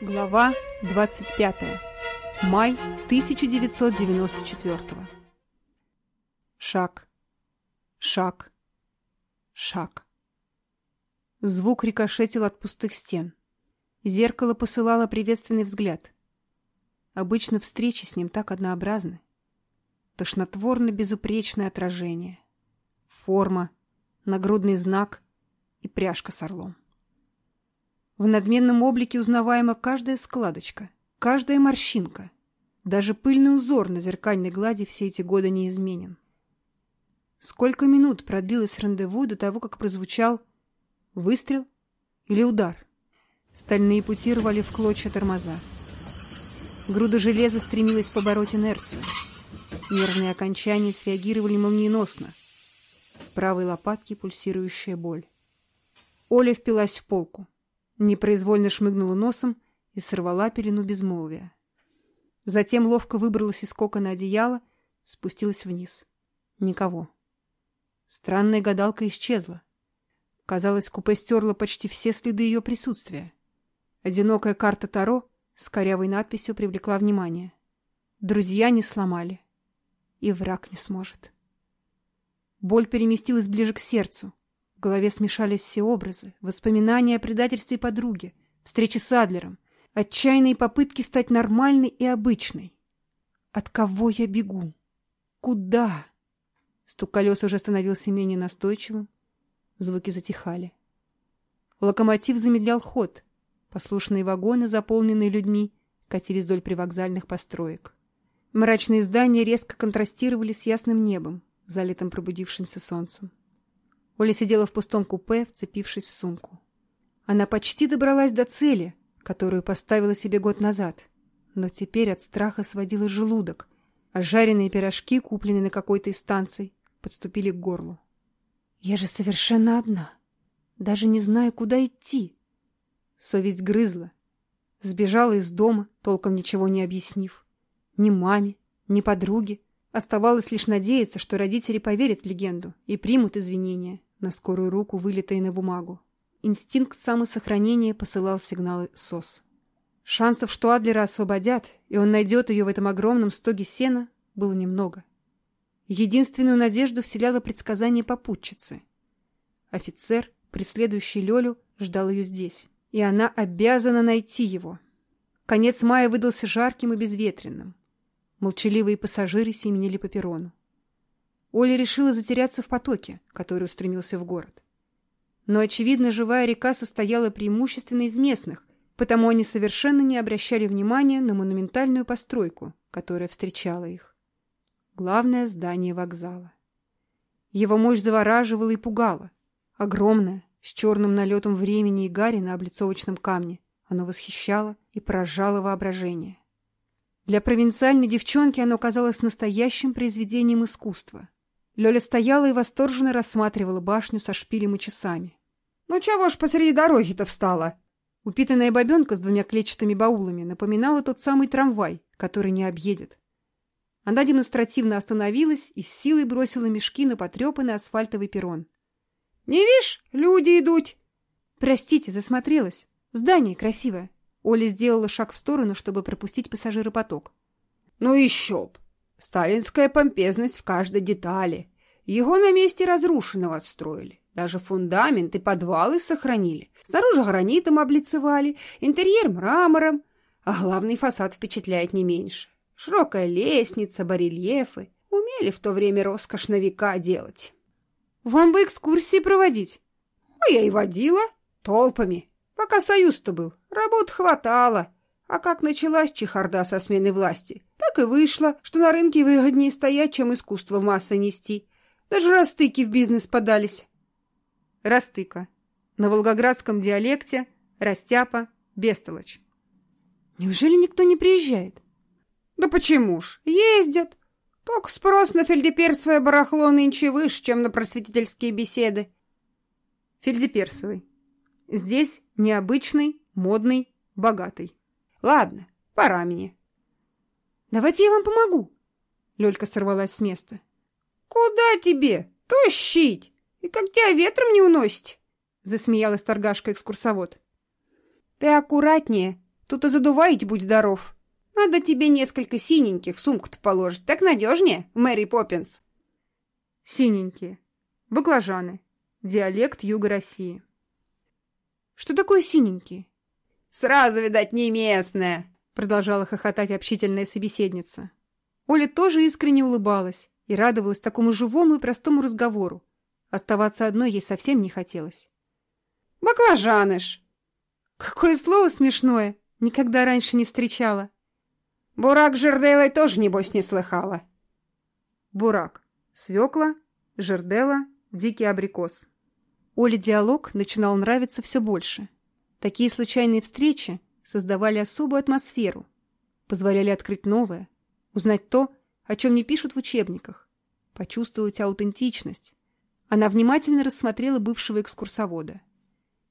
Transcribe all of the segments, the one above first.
Глава 25. Май 1994. Шаг. Шаг. Шаг. Звук рикошетил от пустых стен. Зеркало посылало приветственный взгляд. Обычно встречи с ним так однообразны. Тошнотворно-безупречное отражение. Форма, нагрудный знак и пряжка с орлом. В надменном облике узнаваема каждая складочка, каждая морщинка. Даже пыльный узор на зеркальной глади все эти годы не изменен. Сколько минут продлилось рандеву до того, как прозвучал выстрел или удар? Стальные пути рвали в клочья тормоза. Груда железа стремилась побороть инерцию. Нервные окончания среагировали молниеносно. В правой лопатке пульсирующая боль. Оля впилась в полку. Непроизвольно шмыгнула носом и сорвала пелену безмолвия. Затем ловко выбралась из кокона одеяла, спустилась вниз. Никого. Странная гадалка исчезла. Казалось, купе стерло почти все следы ее присутствия. Одинокая карта Таро с корявой надписью привлекла внимание. Друзья не сломали. И враг не сможет. Боль переместилась ближе к сердцу голове смешались все образы, воспоминания о предательстве подруги, встречи с Адлером, отчаянные попытки стать нормальной и обычной. От кого я бегу? Куда? Стук колес уже становился менее настойчивым. Звуки затихали. Локомотив замедлял ход. Послушные вагоны, заполненные людьми, катились вдоль привокзальных построек. Мрачные здания резко контрастировали с ясным небом, залитым пробудившимся солнцем. Оля сидела в пустом купе, вцепившись в сумку. Она почти добралась до цели, которую поставила себе год назад. Но теперь от страха сводила желудок, а жареные пирожки, купленные на какой-то из станций, подступили к горлу. «Я же совершенно одна, даже не знаю, куда идти». Совесть грызла. Сбежала из дома, толком ничего не объяснив. Ни маме, ни подруге. Оставалось лишь надеяться, что родители поверят в легенду и примут извинения на скорую руку, вылитой на бумагу. Инстинкт самосохранения посылал сигналы СОС. Шансов, что Адлера освободят, и он найдет ее в этом огромном стоге сена, было немного. Единственную надежду вселяло предсказание попутчицы. Офицер, преследующий Лёлю, ждал ее здесь, и она обязана найти его. Конец мая выдался жарким и безветренным. Молчаливые пассажиры семенили по перрону. Оля решила затеряться в потоке, который устремился в город. Но, очевидно, живая река состояла преимущественно из местных, потому они совершенно не обращали внимания на монументальную постройку, которая встречала их. Главное здание вокзала. Его мощь завораживала и пугала. Огромное, с черным налетом времени и гари на облицовочном камне, оно восхищало и поражало воображение. Для провинциальной девчонки оно казалось настоящим произведением искусства – Лёля стояла и восторженно рассматривала башню со шпилем и часами. «Ну чего ж посреди дороги-то встала?» Упитанная бабёнка с двумя клетчатыми баулами напоминала тот самый трамвай, который не объедет. Она демонстративно остановилась и с силой бросила мешки на потрёпанный асфальтовый перрон. «Не вишь, люди идут!» «Простите, засмотрелась. Здание красивое». Оля сделала шаг в сторону, чтобы пропустить пассажиропоток. «Ну еще б! Сталинская помпезность в каждой детали. Его на месте разрушенного отстроили. Даже фундамент и подвалы сохранили. Снаружи гранитом облицевали, интерьер мрамором. А главный фасад впечатляет не меньше. Широкая лестница, барельефы. Умели в то время роскошь на века делать. Вам бы экскурсии проводить. А я и водила. Толпами. Пока союз-то был. Работ хватало. А как началась чехарда со смены власти, так и вышло, что на рынке выгоднее стоять, чем искусство в массы нести. Даже растыки в бизнес подались. Растыка. На волгоградском диалекте растяпа, бестолочь. Неужели никто не приезжает? Да почему ж? Ездят. Только спрос на фельдеперсовое барахло нынче выше, чем на просветительские беседы. Фельдеперсовый. Здесь необычный, модный, богатый. Ладно, пора мне. Давайте я вам помогу. Лёлька сорвалась с места. Куда тебе? Тащить! И как тебя ветром не уносить? Засмеялась торгашка-экскурсовод. Ты аккуратнее, тут и задуваить будь здоров. Надо тебе несколько синеньких в сумку-то положить, так надежнее, Мэри Поппинс. Синенькие. Баклажаны. Диалект Юга России. Что такое синенькие? Сразу, видать, не местная!» Продолжала хохотать общительная собеседница. Оля тоже искренне улыбалась и радовалась такому живому и простому разговору. Оставаться одной ей совсем не хотелось. «Баклажаныш!» «Какое слово смешное! Никогда раньше не встречала!» «Бурак жерделой тоже, небось, не слыхала!» «Бурак. Свекла, жердела, дикий абрикос». Оле диалог начинал нравиться все больше. Такие случайные встречи создавали особую атмосферу, позволяли открыть новое, узнать то, о чем не пишут в учебниках, почувствовать аутентичность. Она внимательно рассмотрела бывшего экскурсовода.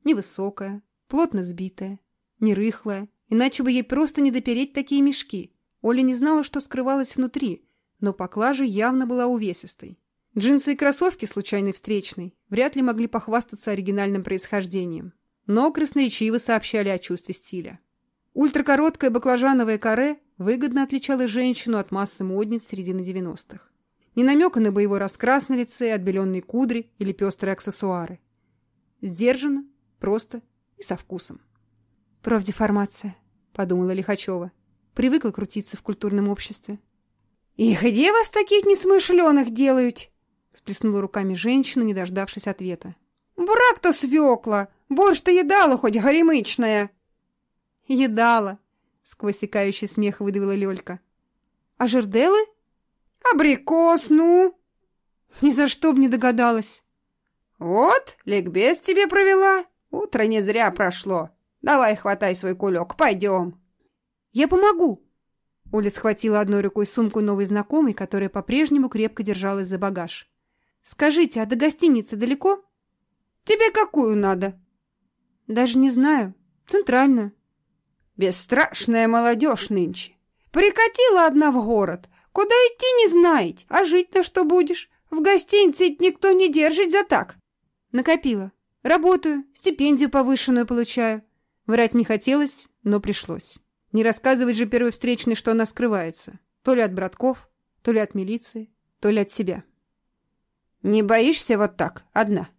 Невысокая, плотно сбитая, нерыхлая, иначе бы ей просто не допереть такие мешки. Оля не знала, что скрывалось внутри, но поклажа явно была увесистой. Джинсы и кроссовки случайной встречной вряд ли могли похвастаться оригинальным происхождением но красноречиво сообщали о чувстве стиля. Ультракороткое баклажановое каре выгодно отличало женщину от массы модниц середины 90-х. Не намека на боевой раскрас на лице, отбеленные кудри или пестрые аксессуары. Сдержанно, просто и со вкусом. Правдеформация, — подумала Лихачева. Привыкла крутиться в культурном обществе. «Их, где вас таких несмышленых делают?» — всплеснула руками женщина, не дождавшись ответа. «Брак-то свекла! Борж, ты едала хоть горемычная!» «Едала!» — сквозь секающий смех выдавила Лёлька. «А жерделы?» «Абрикос, ну!» «Ни за что б не догадалась!» «Вот, ликбез тебе провела! Утро не зря прошло! Давай, хватай свой кулек, пойдем!» «Я помогу!» Оля схватила одной рукой сумку новой знакомой, которая по-прежнему крепко держалась за багаж. «Скажите, а до гостиницы далеко?» «Тебе какую надо?» Даже не знаю. Центральную. Бесстрашная молодежь нынче. Прикатила одна в город. Куда идти не знаете, а жить на что будешь? В гостинице никто не держит за так. Накопила. Работаю, стипендию повышенную получаю. Врать не хотелось, но пришлось. Не рассказывать же первой встречной, что она скрывается. То ли от братков, то ли от милиции, то ли от себя. Не боишься вот так, одна?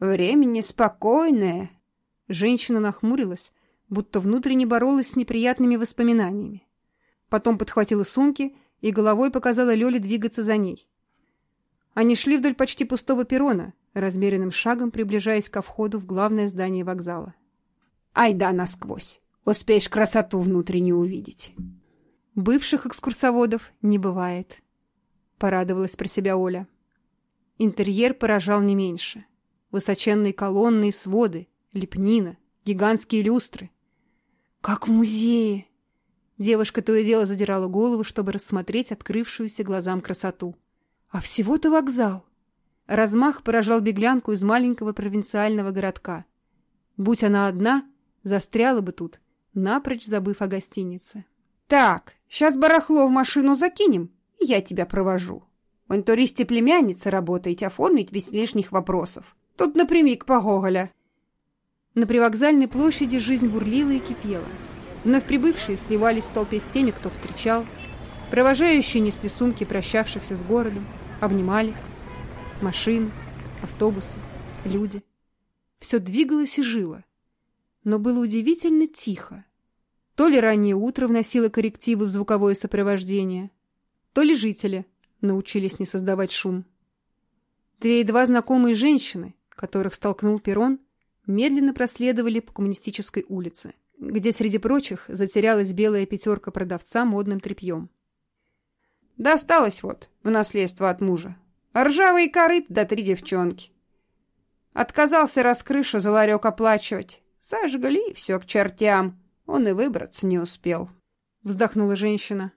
Время неспокойное, Женщина нахмурилась, будто внутренне боролась с неприятными воспоминаниями. Потом подхватила сумки и головой показала Лёле двигаться за ней. Они шли вдоль почти пустого перрона, размеренным шагом приближаясь ко входу в главное здание вокзала. «Ай да, насквозь! Успеешь красоту внутреннюю увидеть!» «Бывших экскурсоводов не бывает», — порадовалась про себя Оля. Интерьер поражал не меньше. Высоченные колонны и своды — лепнина, гигантские люстры. Как в музее! Девушка то и дело задирала голову, чтобы рассмотреть открывшуюся глазам красоту. А всего-то вокзал. Размах поражал беглянку из маленького провинциального городка. Будь она одна, застряла бы тут, напрочь забыв о гостинице. «Так, сейчас барахло в машину закинем, и я тебя провожу. В интуристе племянница работает, оформить без лишних вопросов. Тут напрямик по Гоголя». На привокзальной площади жизнь бурлила и кипела. Вновь прибывшие сливались в толпе с теми, кто встречал. Провожающие несли сумки прощавшихся с городом, обнимали. машин, автобусы, люди. Все двигалось и жило. Но было удивительно тихо. То ли раннее утро вносило коррективы в звуковое сопровождение, то ли жители научились не создавать шум. Две едва знакомые женщины, которых столкнул Перрон, медленно проследовали по коммунистической улице, где, среди прочих, затерялась белая пятерка продавца модным тряпьем. «Досталось вот, в наследство от мужа. Ржавый корыт да три девчонки. Отказался раскрышу за ларек оплачивать. Сожгли все к чертям. Он и выбраться не успел». Вздохнула женщина.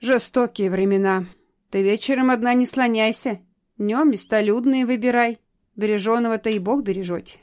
«Жестокие времена. Ты вечером одна не слоняйся. Днем местолюдные выбирай. Береженого-то и Бог бережете.